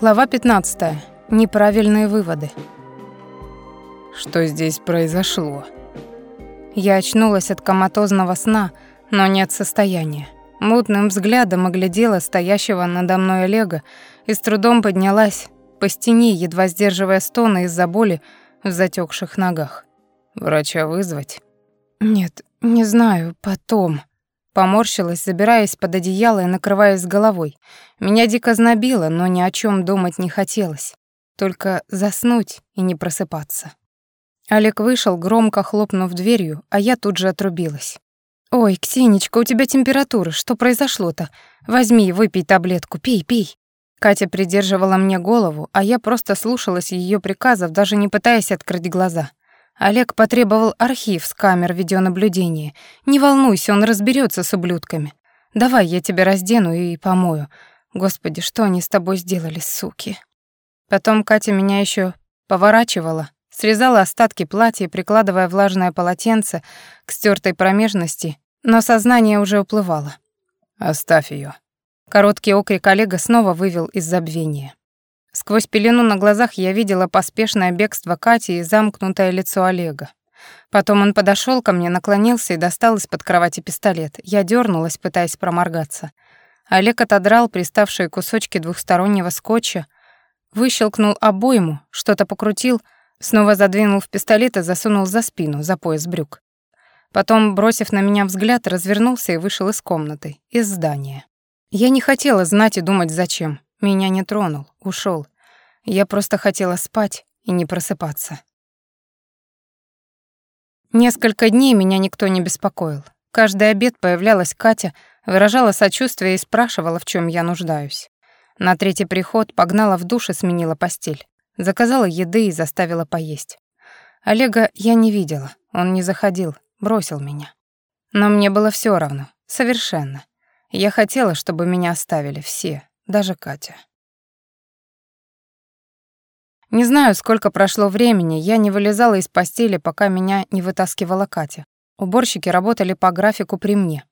Глава 15. Неправильные выводы. Что здесь произошло? Я очнулась от коматозного сна, но не от состояния. Мутным взглядом оглядела стоящего надо мной Олега и с трудом поднялась по стене, едва сдерживая стоны из-за боли в затекших ногах. Врача вызвать? Нет, не знаю, потом. Поморщилась, забираясь под одеяло и накрываясь головой. Меня дико знобило, но ни о чем думать не хотелось. Только заснуть и не просыпаться. Олег вышел, громко хлопнув дверью, а я тут же отрубилась. «Ой, Ксенечка, у тебя температура, что произошло-то? Возьми, выпей таблетку, пей, пей». Катя придерживала мне голову, а я просто слушалась ее приказов, даже не пытаясь открыть глаза. Олег потребовал архив с камер видеонаблюдения. Не волнуйся, он разберется с ублюдками. Давай я тебя раздену и помою. Господи, что они с тобой сделали, суки? Потом Катя меня еще поворачивала, срезала остатки платья, прикладывая влажное полотенце к стертой промежности, но сознание уже уплывало. Оставь ее. Короткий окрик Олега снова вывел из забвения. Сквозь пелену на глазах я видела поспешное бегство Кати и замкнутое лицо Олега. Потом он подошел ко мне, наклонился и достал из-под кровати пистолет. Я дернулась, пытаясь проморгаться. Олег отодрал приставшие кусочки двухстороннего скотча, выщелкнул обойму, что-то покрутил, снова задвинул в пистолет и засунул за спину, за пояс брюк. Потом, бросив на меня взгляд, развернулся и вышел из комнаты, из здания. Я не хотела знать и думать зачем. Меня не тронул, ушел. Я просто хотела спать и не просыпаться. Несколько дней меня никто не беспокоил. Каждый обед появлялась Катя, выражала сочувствие и спрашивала, в чем я нуждаюсь. На третий приход погнала в душ и сменила постель. Заказала еды и заставила поесть. Олега я не видела, он не заходил, бросил меня. Но мне было все равно, совершенно. Я хотела, чтобы меня оставили все, даже Катя. Не знаю, сколько прошло времени, я не вылезала из постели, пока меня не вытаскивала Катя. Уборщики работали по графику при мне.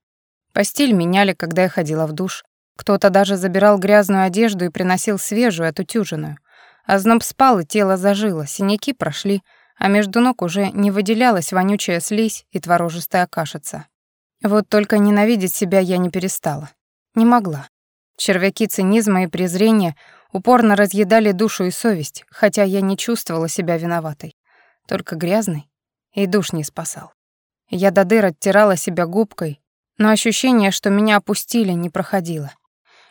Постель меняли, когда я ходила в душ. Кто-то даже забирал грязную одежду и приносил свежую, отутюженную. А зноб спал, и тело зажило, синяки прошли, а между ног уже не выделялась вонючая слизь и творожистая кашица. Вот только ненавидеть себя я не перестала. Не могла. Червяки цинизма и презрения упорно разъедали душу и совесть, хотя я не чувствовала себя виноватой. Только грязный, и душ не спасал. Я до дыр оттирала себя губкой, но ощущение, что меня опустили, не проходило.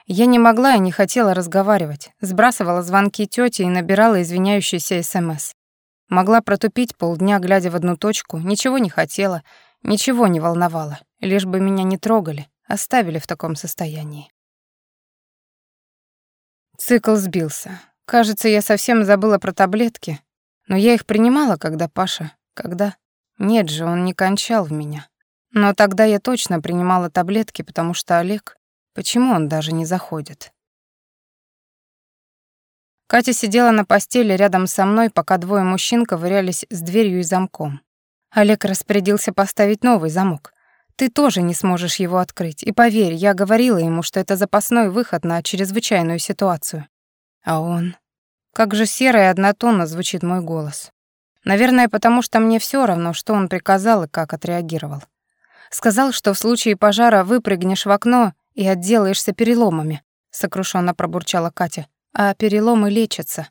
Я не могла и не хотела разговаривать, сбрасывала звонки тёте и набирала извиняющиеся СМС. Могла протупить полдня, глядя в одну точку, ничего не хотела, ничего не волновало, лишь бы меня не трогали, оставили в таком состоянии. Цикл сбился. Кажется, я совсем забыла про таблетки, но я их принимала, когда Паша... Когда... Нет же, он не кончал в меня. Но тогда я точно принимала таблетки, потому что Олег... Почему он даже не заходит? Катя сидела на постели рядом со мной, пока двое мужчин ковырялись с дверью и замком. Олег распорядился поставить новый замок. Ты тоже не сможешь его открыть. И поверь, я говорила ему, что это запасной выход на чрезвычайную ситуацию. А он... Как же серо и однотонно звучит мой голос. Наверное, потому что мне все равно, что он приказал и как отреагировал. Сказал, что в случае пожара выпрыгнешь в окно и отделаешься переломами, сокрушенно пробурчала Катя. А переломы лечатся.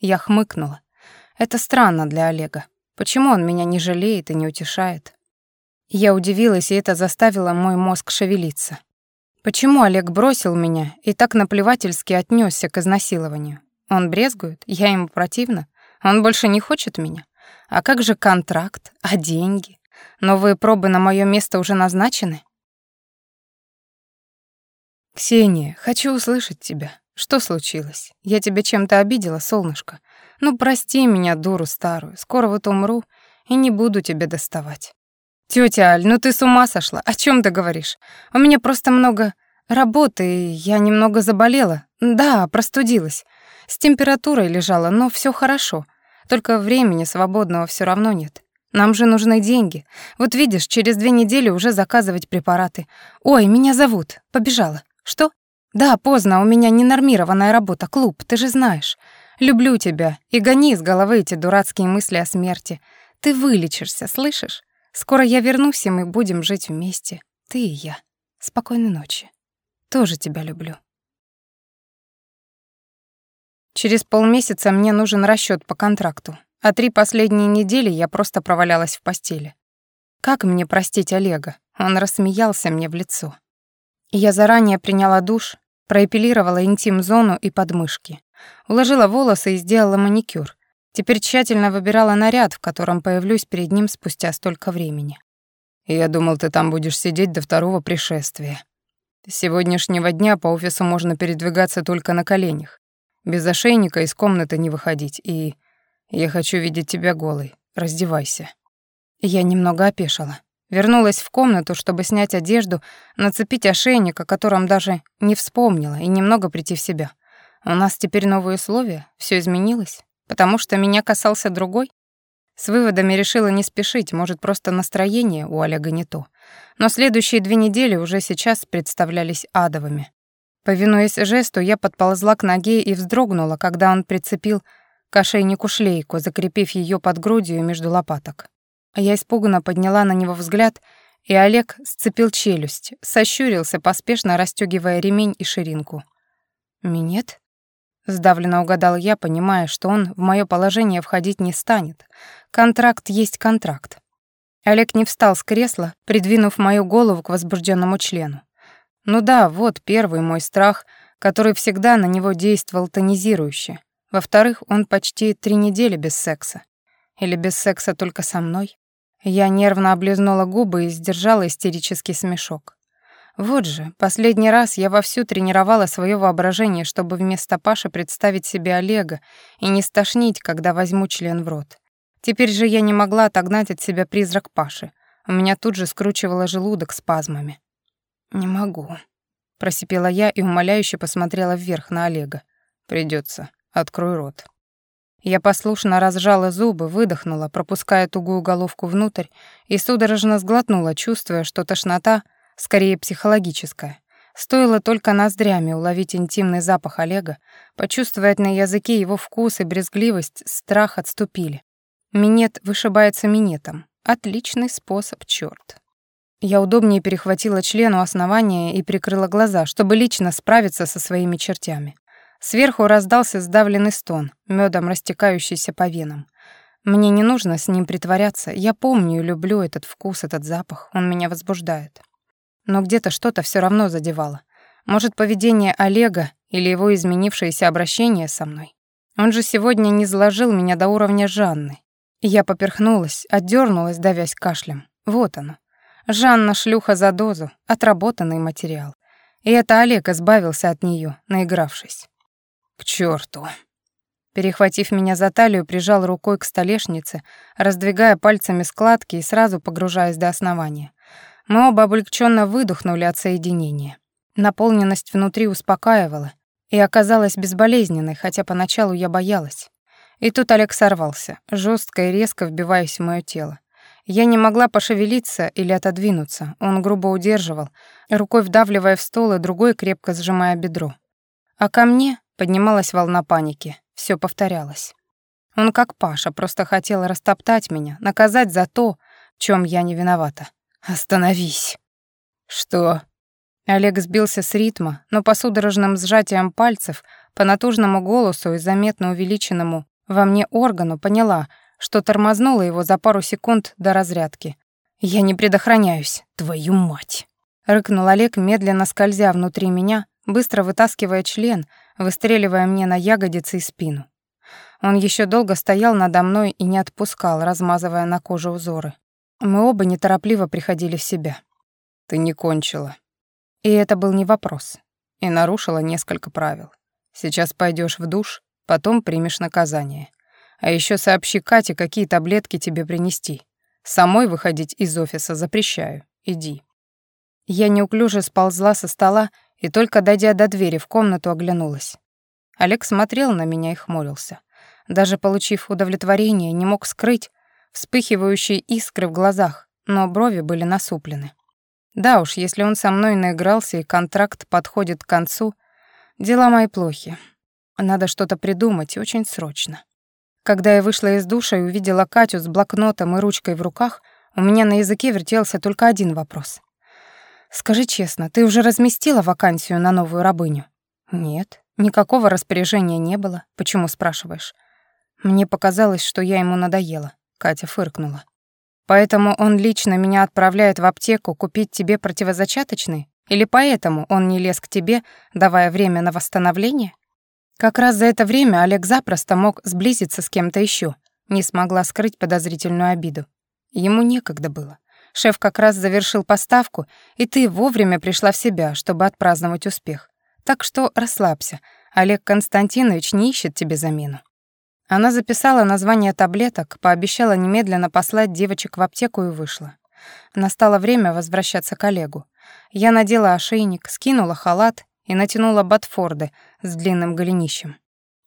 Я хмыкнула. Это странно для Олега. Почему он меня не жалеет и не утешает? Я удивилась, и это заставило мой мозг шевелиться. Почему Олег бросил меня и так наплевательски отнесся к изнасилованию? Он брезгует? Я ему противна? Он больше не хочет меня? А как же контракт? А деньги? Новые пробы на моё место уже назначены? Ксения, хочу услышать тебя. Что случилось? Я тебя чем-то обидела, солнышко? Ну, прости меня, дуру старую. Скоро вот умру и не буду тебя доставать. Тётя Аль, ну ты с ума сошла. О чём ты говоришь? У меня просто много работы, и я немного заболела. Да, простудилась. С температурой лежала, но всё хорошо. Только времени свободного всё равно нет. Нам же нужны деньги. Вот видишь, через две недели уже заказывать препараты. Ой, меня зовут. Побежала. Что? Да, поздно, у меня ненормированная работа, клуб, ты же знаешь. Люблю тебя, и гони из головы эти дурацкие мысли о смерти. Ты вылечишься, слышишь? Скоро я вернусь, и мы будем жить вместе. Ты и я. Спокойной ночи. Тоже тебя люблю. Через полмесяца мне нужен расчёт по контракту, а три последние недели я просто провалялась в постели. Как мне простить Олега? Он рассмеялся мне в лицо. Я заранее приняла душ, проэпилировала интим-зону и подмышки, уложила волосы и сделала маникюр. Теперь тщательно выбирала наряд, в котором появлюсь перед ним спустя столько времени. «Я думал, ты там будешь сидеть до второго пришествия. С сегодняшнего дня по офису можно передвигаться только на коленях. Без ошейника из комнаты не выходить, и... Я хочу видеть тебя голой. Раздевайся». Я немного опешила. Вернулась в комнату, чтобы снять одежду, нацепить ошейник, о котором даже не вспомнила, и немного прийти в себя. У нас теперь новые условия, все изменилось, потому что меня касался другой. С выводами решила не спешить, может, просто настроение у Олега не то. Но следующие две недели уже сейчас представлялись адовыми. Повинуясь жесту, я подползла к ноге и вздрогнула, когда он прицепил к ошейнику шлейку, закрепив ее под грудью между лопаток. Я испуганно подняла на него взгляд, и Олег сцепил челюсть, сощурился, поспешно расстёгивая ремень и ширинку. «Минет?» — сдавленно угадал я, понимая, что он в моё положение входить не станет. Контракт есть контракт. Олег не встал с кресла, придвинув мою голову к возбужденному члену. Ну да, вот первый мой страх, который всегда на него действовал тонизирующе. Во-вторых, он почти три недели без секса. Или без секса только со мной. Я нервно облизнула губы и сдержала истерический смешок. Вот же, последний раз я вовсю тренировала свое воображение, чтобы вместо Паши представить себе Олега и не стошнить, когда возьму член в рот. Теперь же я не могла отогнать от себя призрак Паши. У меня тут же скручивало желудок спазмами. «Не могу», — просипела я и умоляюще посмотрела вверх на Олега. Придется. Открой рот». Я послушно разжала зубы, выдохнула, пропуская тугую головку внутрь, и судорожно сглотнула, чувствуя, что тошнота, скорее психологическая. Стоило только ноздрями уловить интимный запах Олега, почувствовать на языке его вкус и брезгливость, страх отступили. Минет вышибается минетом. Отличный способ, чёрт. Я удобнее перехватила член у основания и прикрыла глаза, чтобы лично справиться со своими чертями. Сверху раздался сдавленный стон, медом растекающийся по венам. Мне не нужно с ним притворяться, я помню и люблю этот вкус, этот запах, он меня возбуждает. Но где-то что-то все равно задевало. Может, поведение Олега или его изменившееся обращение со мной. Он же сегодня не сложил меня до уровня Жанны. И я поперхнулась, отдернулась, давясь кашлем. Вот оно. Жанна шлюха за дозу, отработанный материал. И это Олег избавился от нее, наигравшись. К черту! Перехватив меня за талию, прижал рукой к столешнице, раздвигая пальцами складки и сразу погружаясь до основания. Мы оба облегченно выдохнули от соединения. Наполненность внутри успокаивала и оказалась безболезненной, хотя поначалу я боялась. И тут Олег сорвался, жестко и резко вбиваясь в моё тело. Я не могла пошевелиться или отодвинуться, он грубо удерживал, рукой вдавливая в стол и другой крепко сжимая бедро. А ко мне Поднималась волна паники. Все повторялось. Он, как Паша, просто хотел растоптать меня, наказать за то, в чем я не виновата. «Остановись!» «Что?» Олег сбился с ритма, но по судорожным сжатиям пальцев, по натужному голосу и заметно увеличенному во мне органу поняла, что тормознула его за пару секунд до разрядки. «Я не предохраняюсь, твою мать!» Рыкнул Олег, медленно скользя внутри меня, быстро вытаскивая член, выстреливая мне на ягодицы и спину. Он еще долго стоял надо мной и не отпускал, размазывая на коже узоры. Мы оба неторопливо приходили в себя. «Ты не кончила». И это был не вопрос. И нарушила несколько правил. Сейчас пойдешь в душ, потом примешь наказание. А еще сообщи Кате, какие таблетки тебе принести. Самой выходить из офиса запрещаю. Иди. Я неуклюже сползла со стола и только дойдя до двери в комнату оглянулась. Олег смотрел на меня и хмурился. Даже получив удовлетворение, не мог скрыть вспыхивающие искры в глазах, но брови были насуплены. Да уж, если он со мной наигрался и контракт подходит к концу, дела мои плохи. Надо что-то придумать, очень срочно. Когда я вышла из душа и увидела Катю с блокнотом и ручкой в руках, у меня на языке вертелся только один вопрос. «Скажи честно, ты уже разместила вакансию на новую рабыню?» «Нет, никакого распоряжения не было. Почему спрашиваешь?» Мне показалось, что я ему надоела. Катя фыркнула. «Поэтому он лично меня отправляет в аптеку купить тебе противозачаточный? Или поэтому он не лез к тебе, давая время на восстановление?» Как раз за это время Олег запросто мог сблизиться с кем-то еще, не смогла скрыть подозрительную обиду. Ему некогда было. Шеф как раз завершил поставку, и ты вовремя пришла в себя, чтобы отпраздновать успех. Так что расслабься, Олег Константинович не ищет тебе замену. Она записала название таблеток, пообещала немедленно послать девочек в аптеку и вышла. Настало время возвращаться к Олегу. Я надела ошейник, скинула халат и натянула ботфорды с длинным голенищем.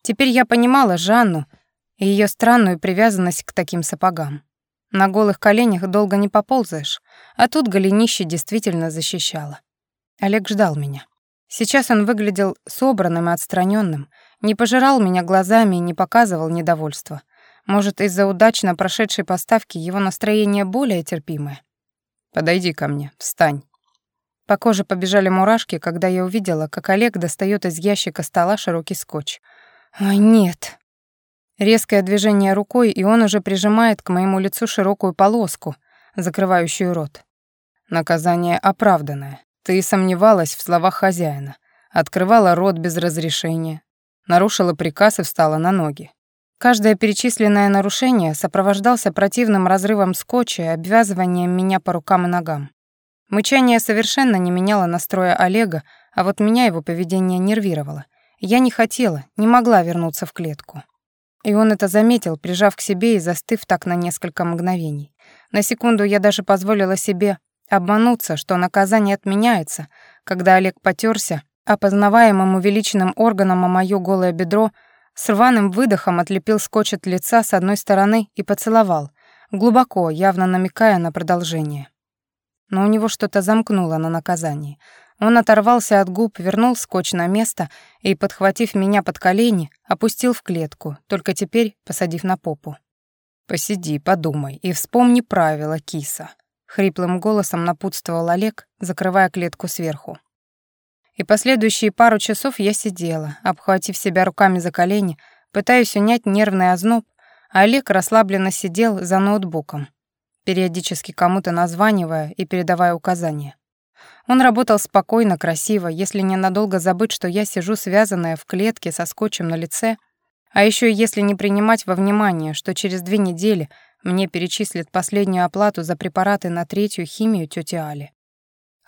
Теперь я понимала Жанну и ее странную привязанность к таким сапогам. На голых коленях долго не поползаешь, а тут голенище действительно защищало. Олег ждал меня. Сейчас он выглядел собранным и отстраненным, не пожирал меня глазами и не показывал недовольства. Может, из-за удачно прошедшей поставки его настроение более терпимое? «Подойди ко мне, встань». По коже побежали мурашки, когда я увидела, как Олег достает из ящика стола широкий скотч. «Ой, нет», Резкое движение рукой, и он уже прижимает к моему лицу широкую полоску, закрывающую рот. Наказание оправданное. Ты сомневалась в словах хозяина, открывала рот без разрешения, нарушила приказ и встала на ноги. Каждое перечисленное нарушение сопровождался противным разрывом скотча и обвязыванием меня по рукам и ногам. Мычание совершенно не меняло настроя Олега, а вот меня его поведение нервировало. Я не хотела, не могла вернуться в клетку. И он это заметил, прижав к себе и застыв так на несколько мгновений. На секунду я даже позволила себе обмануться, что наказание отменяется, когда Олег потерся опознаваемым увеличенным органом о моё голое бедро, с рваным выдохом отлепил скотч от лица с одной стороны и поцеловал, глубоко, явно намекая на продолжение. Но у него что-то замкнуло на наказании. Он оторвался от губ, вернул скотч на место и, подхватив меня под колени, опустил в клетку, только теперь посадив на попу. «Посиди, подумай и вспомни правила, киса», — хриплым голосом напутствовал Олег, закрывая клетку сверху. И последующие пару часов я сидела, обхватив себя руками за колени, пытаясь унять нервный озноб, а Олег расслабленно сидел за ноутбуком, периодически кому-то названивая и передавая указания. Он работал спокойно, красиво, если ненадолго забыть, что я сижу связанная в клетке со скотчем на лице, а еще если не принимать во внимание, что через две недели мне перечислят последнюю оплату за препараты на третью химию тети Али.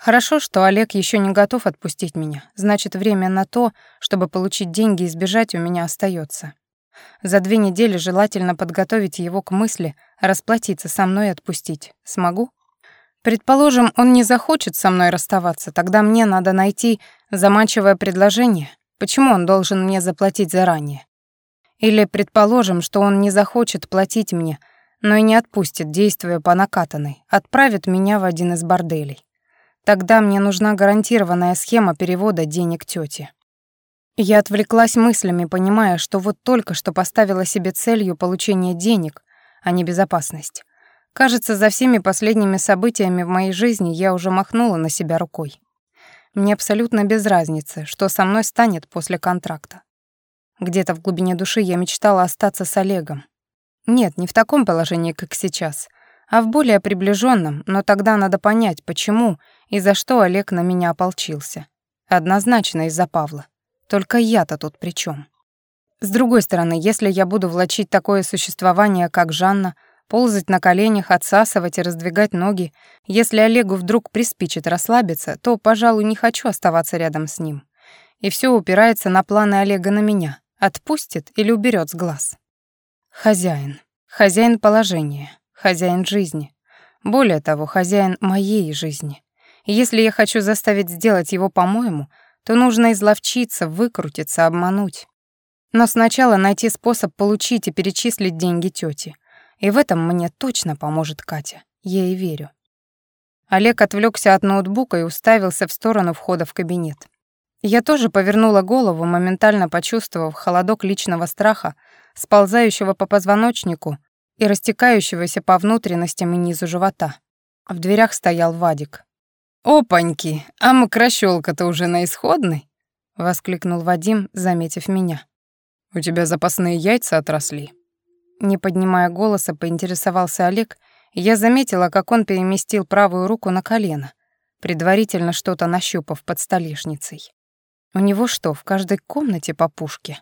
Хорошо, что Олег еще не готов отпустить меня, значит, время на то, чтобы получить деньги и сбежать, у меня остается. За две недели желательно подготовить его к мысли расплатиться со мной и отпустить. Смогу? Предположим, он не захочет со мной расставаться, тогда мне надо найти заманчивое предложение. Почему он должен мне заплатить заранее? Или предположим, что он не захочет платить мне, но и не отпустит, действуя по накатанной, отправит меня в один из борделей. Тогда мне нужна гарантированная схема перевода денег тёте. Я отвлеклась мыслями, понимая, что вот только что поставила себе целью получение денег, а не безопасность. Кажется, за всеми последними событиями в моей жизни я уже махнула на себя рукой. Мне абсолютно без разницы, что со мной станет после контракта. Где-то в глубине души я мечтала остаться с Олегом. Нет, не в таком положении, как сейчас, а в более приближенном, но тогда надо понять, почему и за что Олег на меня ополчился. Однозначно из-за Павла. Только я-то тут при чем? С другой стороны, если я буду влачить такое существование, как Жанна, ползать на коленях, отсасывать и раздвигать ноги. Если Олегу вдруг приспичит расслабиться, то, пожалуй, не хочу оставаться рядом с ним. И все упирается на планы Олега на меня. Отпустит или уберет с глаз. Хозяин. Хозяин положения. Хозяин жизни. Более того, хозяин моей жизни. Если я хочу заставить сделать его по-моему, то нужно изловчиться, выкрутиться, обмануть. Но сначала найти способ получить и перечислить деньги тете. И в этом мне точно поможет Катя. Я ей верю. Олег отвлекся от ноутбука и уставился в сторону входа в кабинет. Я тоже повернула голову, моментально почувствовав холодок личного страха, сползающего по позвоночнику и растекающегося по внутренностям и низу живота. В дверях стоял Вадик. «Опаньки, а мокрощёлка-то уже на исходной?» — воскликнул Вадим, заметив меня. «У тебя запасные яйца отросли». Не поднимая голоса, поинтересовался Олег, я заметила, как он переместил правую руку на колено, предварительно что-то нащупав под столешницей. У него что, в каждой комнате по пушке?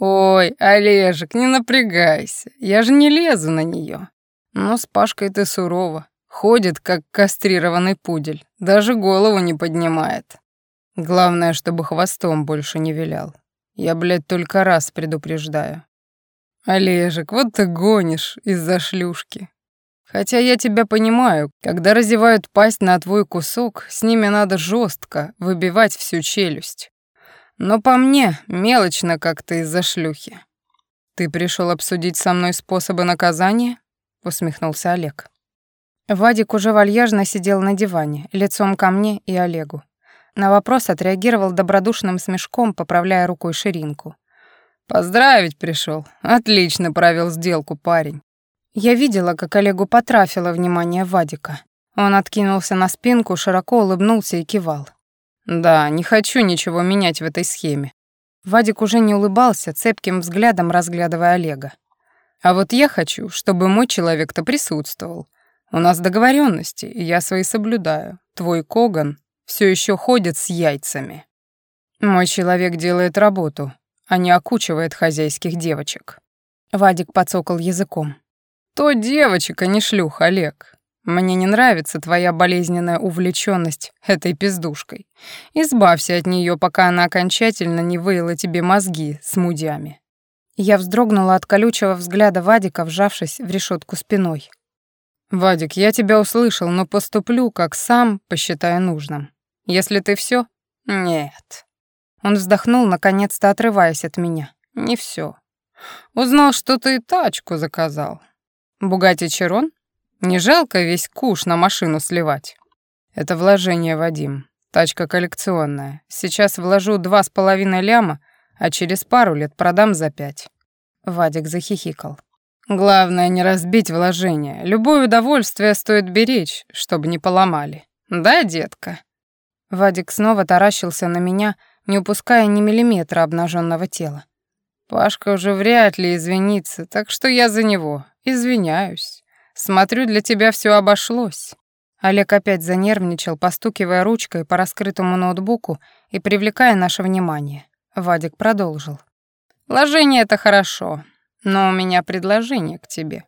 «Ой, Олежек, не напрягайся, я же не лезу на нее. Но с Пашкой ты сурова, ходит, как кастрированный пудель, даже голову не поднимает. Главное, чтобы хвостом больше не вилял. Я, блядь, только раз предупреждаю. Олежек, вот ты гонишь из-за шлюшки. Хотя я тебя понимаю, когда разевают пасть на твой кусок, с ними надо жестко выбивать всю челюсть. Но по мне, мелочно как-то из-за шлюхи. Ты пришел обсудить со мной способы наказания? усмехнулся Олег. Вадик уже вальяжно сидел на диване, лицом ко мне и Олегу. На вопрос отреагировал добродушным смешком, поправляя рукой ширинку. Поздравить пришел. Отлично провел сделку, парень. Я видела, как Олегу потрафило внимание Вадика. Он откинулся на спинку, широко улыбнулся и кивал. Да, не хочу ничего менять в этой схеме. Вадик уже не улыбался, цепким взглядом разглядывая Олега. А вот я хочу, чтобы мой человек-то присутствовал. У нас договоренности, и я свои соблюдаю. Твой Коган все еще ходит с яйцами. Мой человек делает работу, а не окучивает хозяйских девочек. Вадик подсокал языком. То девочек, а не шлюх, Олег. Мне не нравится твоя болезненная увлеченность этой пиздушкой. Избавься от нее, пока она окончательно не выила тебе мозги с мудями. Я вздрогнула от колючего взгляда Вадика, вжавшись в решетку спиной. «Вадик, я тебя услышал, но поступлю, как сам посчитаю нужным. Если ты все, Нет. Он вздохнул, наконец-то отрываясь от меня. «Не все. Узнал, что ты тачку заказал. Бугати Черон? Не жалко весь куш на машину сливать?» «Это вложение, Вадим. Тачка коллекционная. Сейчас вложу два с половиной ляма, а через пару лет продам за пять». Вадик захихикал. «Главное не разбить вложение. Любое удовольствие стоит беречь, чтобы не поломали. Да, детка?» Вадик снова таращился на меня, не упуская ни миллиметра обнаженного тела. «Пашка уже вряд ли извинится, так что я за него. Извиняюсь. Смотрю, для тебя все обошлось». Олег опять занервничал, постукивая ручкой по раскрытому ноутбуку и привлекая наше внимание. Вадик продолжил. «Ложение — это хорошо, но у меня предложение к тебе.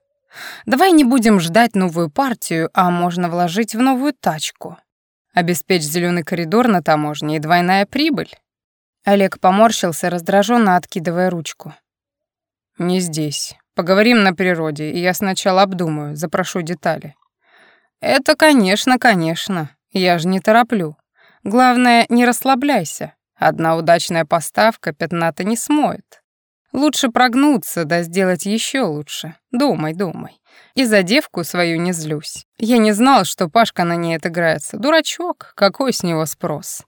Давай не будем ждать новую партию, а можно вложить в новую тачку. Обеспечь зеленый коридор на таможне и двойная прибыль. Олег поморщился, раздраженно откидывая ручку. «Не здесь. Поговорим на природе, и я сначала обдумаю, запрошу детали». «Это, конечно, конечно. Я же не тороплю. Главное, не расслабляйся. Одна удачная поставка пятна-то не смоет. Лучше прогнуться, да сделать еще лучше. Думай, думай. И за девку свою не злюсь. Я не знал, что Пашка на ней отыграется. Дурачок, какой с него спрос?»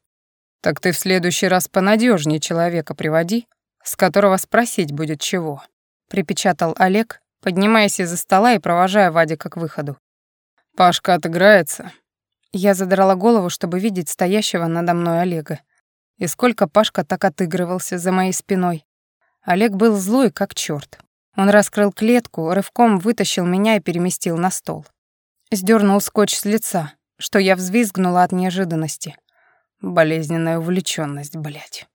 Так ты в следующий раз понадежнее человека приводи, с которого спросить будет чего, припечатал Олег, поднимаясь из-за стола и провожая Вадика к выходу. Пашка отыграется. Я задрала голову, чтобы видеть стоящего надо мной Олега. И сколько Пашка так отыгрывался за моей спиной. Олег был злой, как чёрт. Он раскрыл клетку, рывком вытащил меня и переместил на стол. Сдёрнул скотч с лица, что я взвизгнула от неожиданности. Болезненная увлечённость, блядь.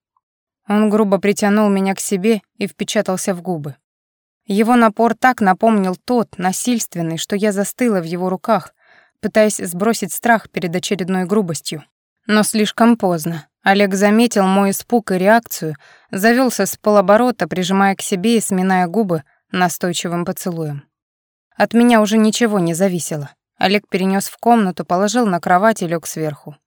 Он грубо притянул меня к себе и впечатался в губы. Его напор так напомнил тот, насильственный, что я застыла в его руках, пытаясь сбросить страх перед очередной грубостью. Но слишком поздно. Олег заметил мой испуг и реакцию, завёлся с полоборота, прижимая к себе и сминая губы настойчивым поцелуем. От меня уже ничего не зависело. Олег перенёс в комнату, положил на кровать и лёг сверху.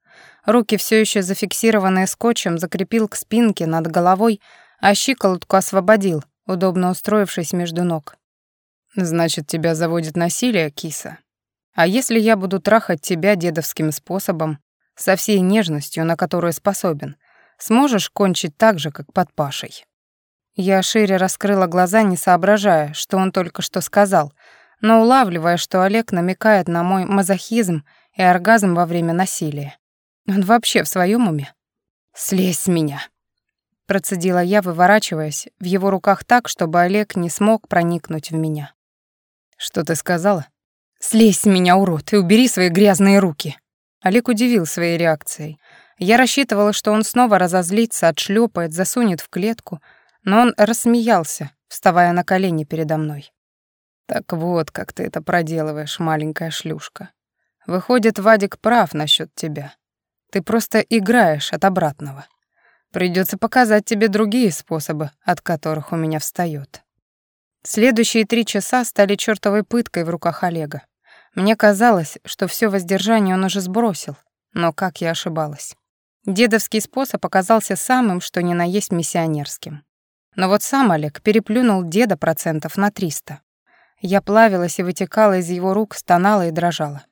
Руки все еще зафиксированные скотчем закрепил к спинке над головой, а щиколотку освободил, удобно устроившись между ног. «Значит, тебя заводит насилие, киса?» А если я буду трахать тебя дедовским способом, со всей нежностью, на которую способен, сможешь кончить так же, как под Пашей?» Я шире раскрыла глаза, не соображая, что он только что сказал, но улавливая, что Олег намекает на мой мазохизм и оргазм во время насилия. Он вообще в своем уме? «Слезь с меня!» Процедила я, выворачиваясь в его руках так, чтобы Олег не смог проникнуть в меня. «Что ты сказала?» «Слезь с меня, урод, и убери свои грязные руки!» Олег удивил своей реакцией. Я рассчитывала, что он снова разозлится, отшлепает, засунет в клетку, но он рассмеялся, вставая на колени передо мной. «Так вот, как ты это проделываешь, маленькая шлюшка. Выходит, Вадик прав насчет тебя. Ты просто играешь от обратного. Придется показать тебе другие способы, от которых у меня встает. Следующие три часа стали чертовой пыткой в руках Олега. Мне казалось, что все воздержание он уже сбросил, но как я ошибалась. Дедовский способ оказался самым, что ни на есть миссионерским. Но вот сам Олег переплюнул деда процентов на 300. Я плавилась и вытекала из его рук, стонала и дрожала.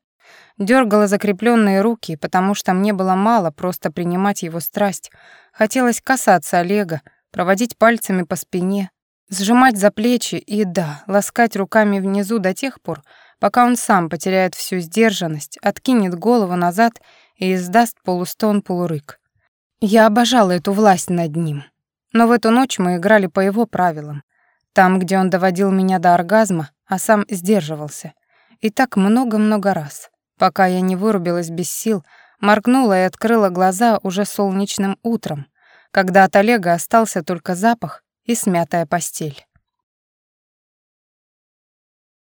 Дёргала закрепленные руки, потому что мне было мало просто принимать его страсть. Хотелось касаться Олега, проводить пальцами по спине, сжимать за плечи и, да, ласкать руками внизу до тех пор, пока он сам потеряет всю сдержанность, откинет голову назад и издаст полустон-полурык. Я обожала эту власть над ним. Но в эту ночь мы играли по его правилам. Там, где он доводил меня до оргазма, а сам сдерживался. И так много-много раз пока я не вырубилась без сил, моргнула и открыла глаза уже солнечным утром, когда от Олега остался только запах и смятая постель.